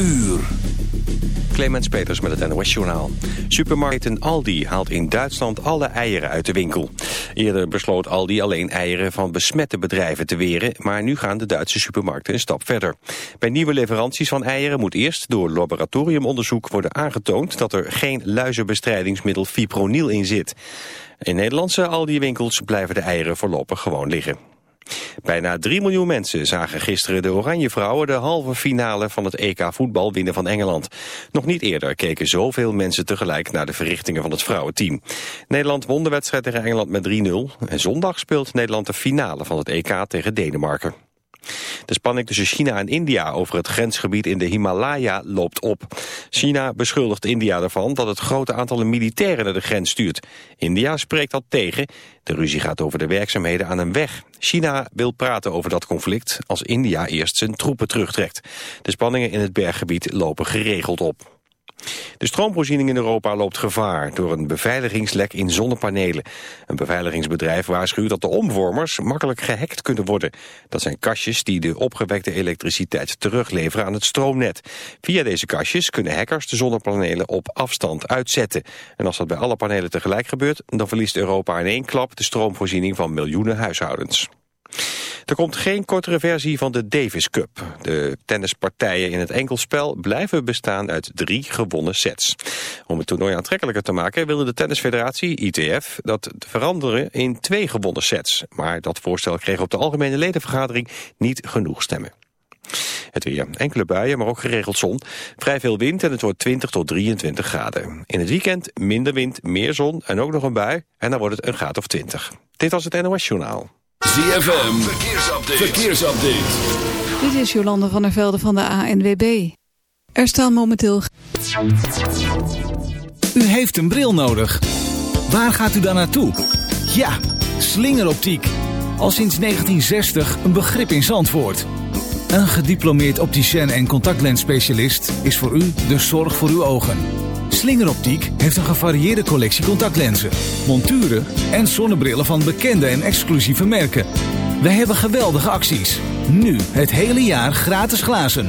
uur. Clemens Peters met het NOS Journaal. Supermarkten Aldi haalt in Duitsland alle eieren uit de winkel. Eerder besloot Aldi alleen eieren van besmette bedrijven te weren... maar nu gaan de Duitse supermarkten een stap verder. Bij nieuwe leveranties van eieren moet eerst door laboratoriumonderzoek worden aangetoond... dat er geen luizenbestrijdingsmiddel fipronil in zit. In Nederlandse Aldi-winkels blijven de eieren voorlopig gewoon liggen. Bijna 3 miljoen mensen zagen gisteren de Oranje Vrouwen de halve finale van het EK voetbal winnen van Engeland. Nog niet eerder keken zoveel mensen tegelijk naar de verrichtingen van het vrouwenteam. Nederland won de wedstrijd tegen Engeland met 3-0 en zondag speelt Nederland de finale van het EK tegen Denemarken. De spanning tussen China en India over het grensgebied in de Himalaya loopt op. China beschuldigt India ervan dat het grote aantal militairen naar de grens stuurt. India spreekt dat tegen. De ruzie gaat over de werkzaamheden aan een weg. China wil praten over dat conflict als India eerst zijn troepen terugtrekt. De spanningen in het berggebied lopen geregeld op. De stroomvoorziening in Europa loopt gevaar door een beveiligingslek in zonnepanelen. Een beveiligingsbedrijf waarschuwt dat de omvormers makkelijk gehackt kunnen worden. Dat zijn kastjes die de opgewekte elektriciteit terugleveren aan het stroomnet. Via deze kastjes kunnen hackers de zonnepanelen op afstand uitzetten. En als dat bij alle panelen tegelijk gebeurt, dan verliest Europa in één klap de stroomvoorziening van miljoenen huishoudens. Er komt geen kortere versie van de Davis Cup. De tennispartijen in het enkelspel blijven bestaan uit drie gewonnen sets. Om het toernooi aantrekkelijker te maken wilde de tennisfederatie, ITF, dat veranderen in twee gewonnen sets. Maar dat voorstel kreeg op de algemene ledenvergadering niet genoeg stemmen. Het weer. Enkele buien, maar ook geregeld zon. Vrij veel wind en het wordt 20 tot 23 graden. In het weekend minder wind, meer zon en ook nog een bui. En dan wordt het een graad of 20. Dit was het NOS Journaal. ZFM, verkeersupdate. verkeersupdate. Dit is Jolande van der Velde van de ANWB. Er staan momenteel... U heeft een bril nodig. Waar gaat u dan naartoe? Ja, slingeroptiek. Al sinds 1960 een begrip in Zandvoort. Een gediplomeerd opticien en contactlensspecialist is voor u de zorg voor uw ogen. Slingeroptiek heeft een gevarieerde collectie contactlenzen, monturen en zonnebrillen van bekende en exclusieve merken. Wij hebben geweldige acties. Nu het hele jaar gratis glazen.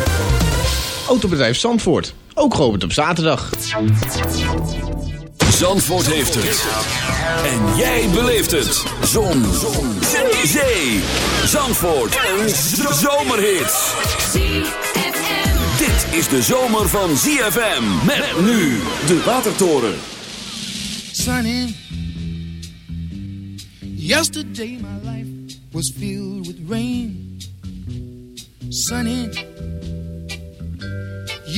Autobedrijf Zandvoort, ook geopend op zaterdag. Zandvoort heeft het. En jij beleeft het. Zon. Zon. Zee. Zee. Zandvoort. Een zomerhit. Dit is de zomer van ZFM. Met nu de Watertoren. Sunny. Yesterday my life was filled with rain. Sunny.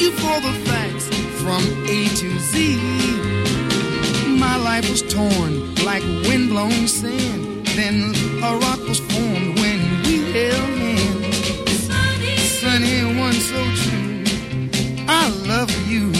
You for the facts from A to Z. My life was torn like windblown sand. Then a rock was formed when we held hands. Sunny, sunny one so true. I love you.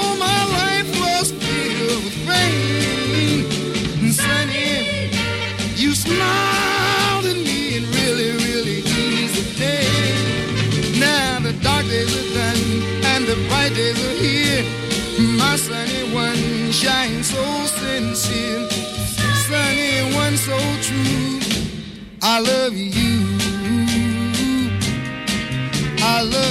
sunshine so sincere, sunny one so true. I love you. I love.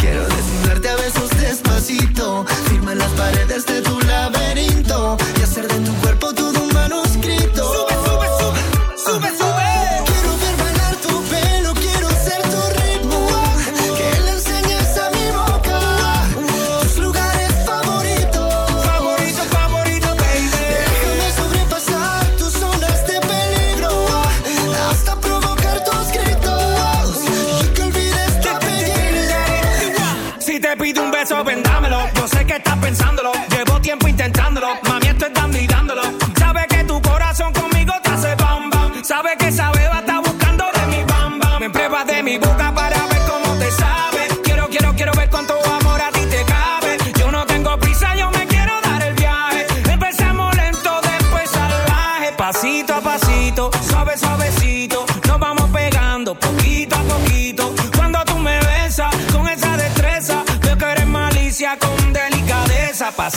desde tu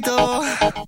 人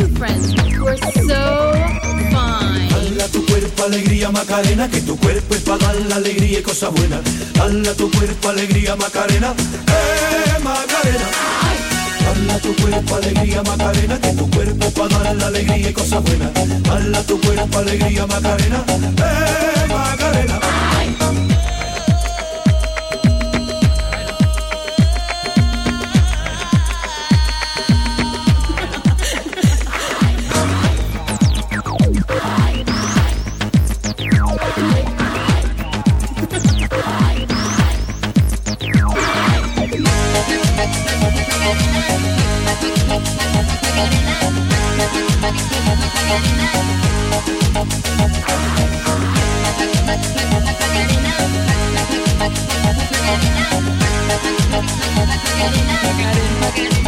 two friends were so fine. Dala tu cuerpo alegría Macarena, que tu cuerpo es para dar la alegría y cosas buenas. Dala tu cuerpo alegría Macarena, eh Macarena. Dala tu cuerpo alegría Macarena, que tu cuerpo para dar la alegría y cosas buenas. Dala tu cuerpo alegría Macarena, eh Macarena.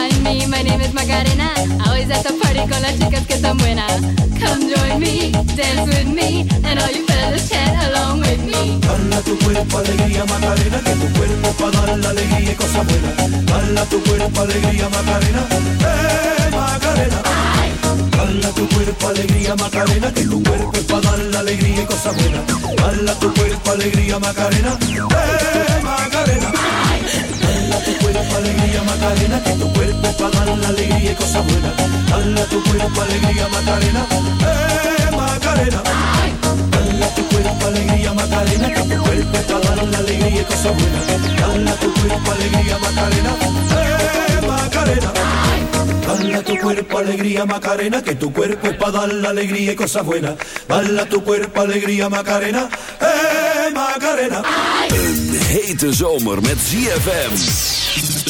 find me, my name is Macarena. Always at the party con las chicas que están buenas. Come join me, dance with me, and all you fellas chat along with me. Dala tu cuerpo alegría Macarena, que tu cuerpo para dar la alegría y cosas buenas. Dala tu cuerpo alegría Macarena, eh Macarena. Dala tu cuerpo alegría Macarena, que tu cuerpo es para dar la alegría y cosas buenas. Dala tu cuerpo alegría Macarena, eh Macarena. Alegría Macarena, que tu cuerpo para dar la alegría y cosas buenas. Dala tu cuerpo alegría Macarena, eh Macarena. Dala tu cuerpo alegría Macarena, que tu cuerpo para dar la alegría y cosas buenas. Dala tu cuerpo alegría Macarena, eh Macarena. Dala tu cuerpo alegría Macarena, que tu cuerpo es para dar la alegría y cosas buenas. Dala tu cuerpo alegría Macarena, eh Macarena. Een hete zomer met ZFM.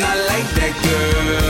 Not like that girl.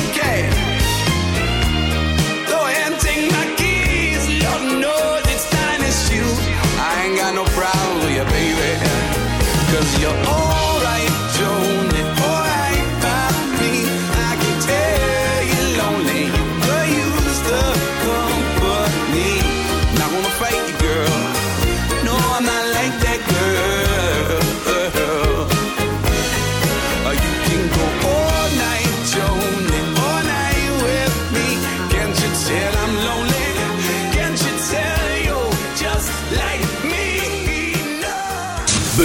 You're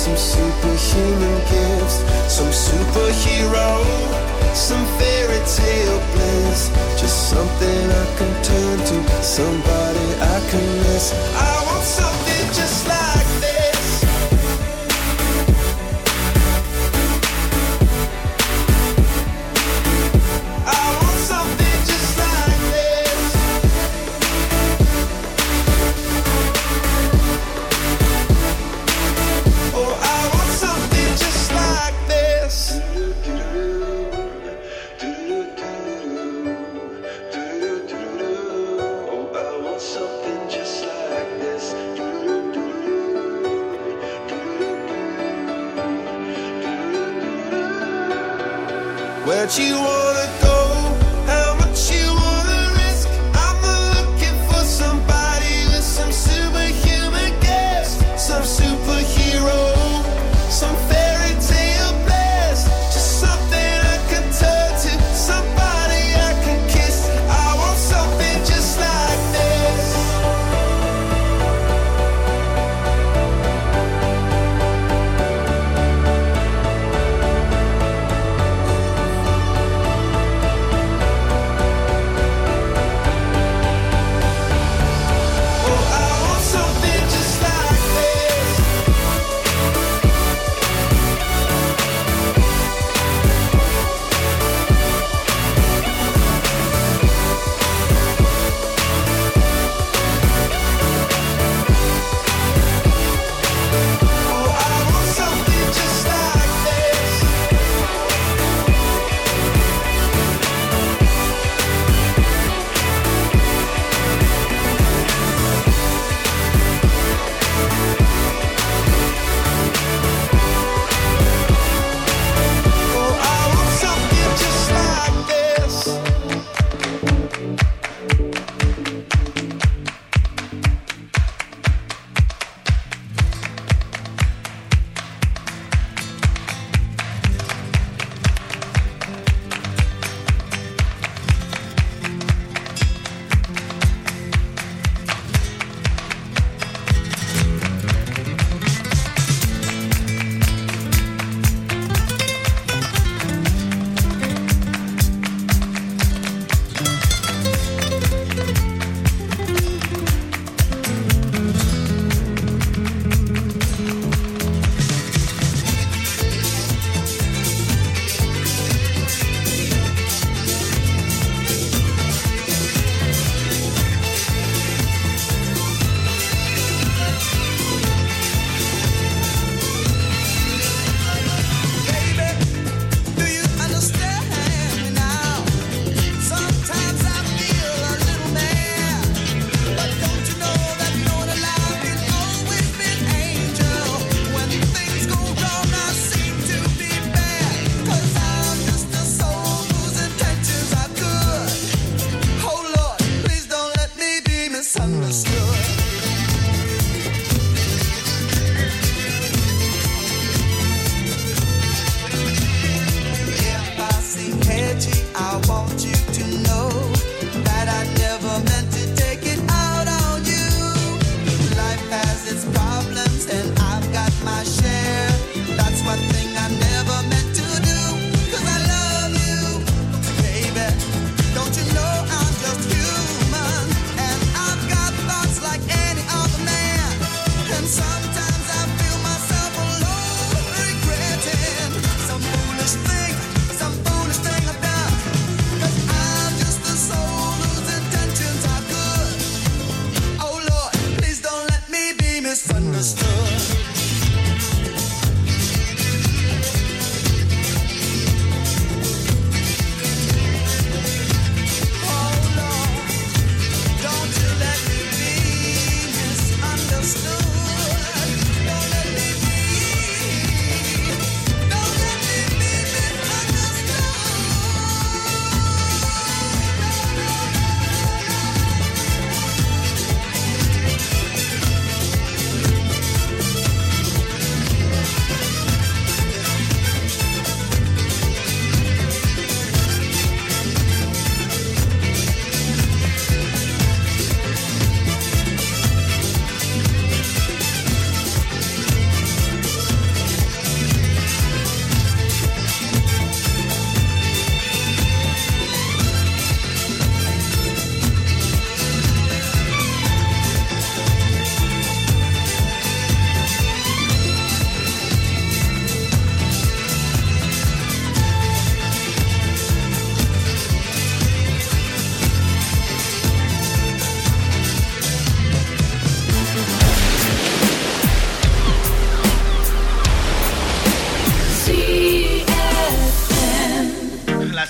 some superhuman gifts, some superhero, some fairy tale bliss. Just something I can turn to, somebody I can miss. I want something.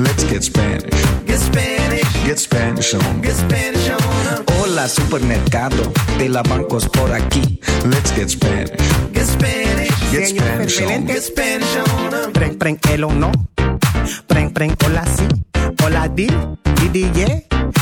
Let's get Spanish. Get Spanish. Get Spanish on. Get Spanish on. Hola supermercado de la bancos por aquí. Let's get Spanish. Get Spanish. Get Spanish on. Get Spanish on. Preng, preng, el o no. Preng, preng, hola si. Hola di, di, di, yeah.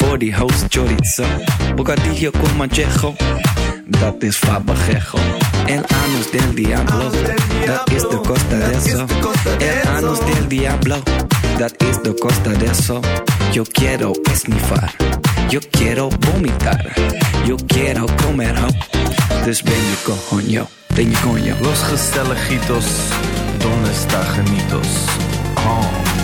Host chorizo. Bocadillo con manchejo. Dat is fabajejo. El anus del diablo. Dat is de costa de eso. El anus del diablo. Dat is de costa de eso. Yo quiero esnifar. Yo quiero vomitar. Yo quiero comer ho. Dus ben coño. Ben je coño. Los gezelligitos, donde está genitos? Oh.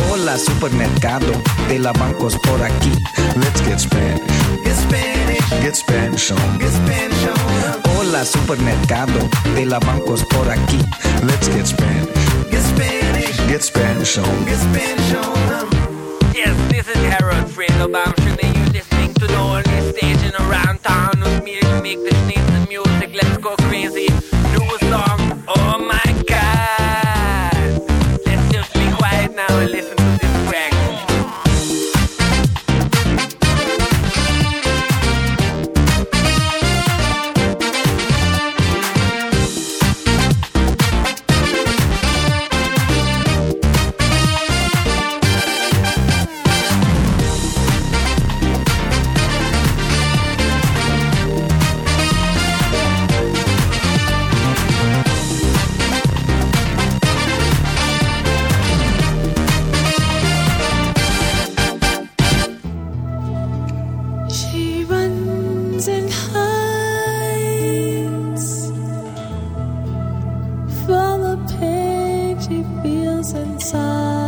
Hola supermercado de la bancos por aquí. Let's get Spanish. Get Spanish. Get Spanish on. Get Spanish on. Hola supermercado de la bancos por aquí. Let's get Spanish. Get Spanish. Get Spanish on. Get Spanish on. Yes, this is Harold Fredo. I'm sure that you're listening to the only station around town with me to make the sneeze listen to feels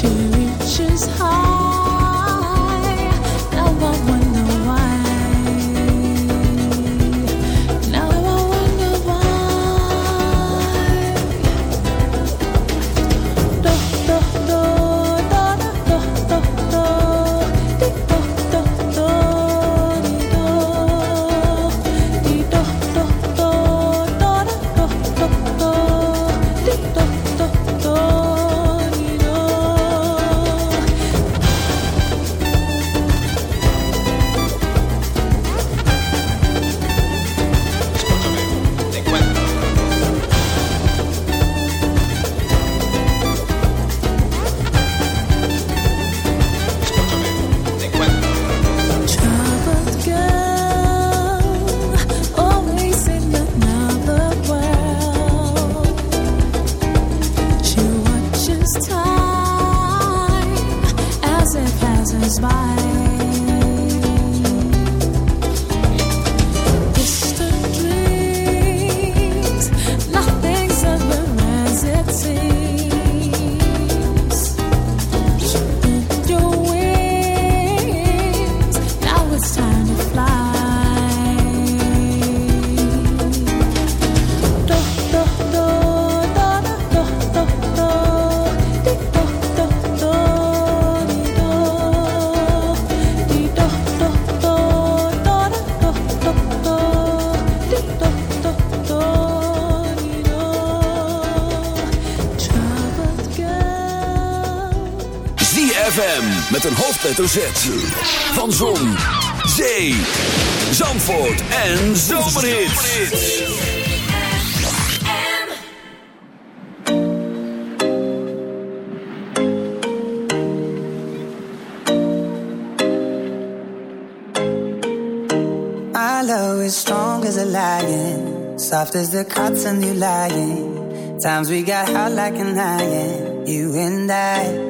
She reaches high. Met een hoofdletter Z. Van Zon, Zee, Zandvoort en Zomerhits. My is strong as a lion, soft as the cotton you lying. Times we got hot like an iron, you and I.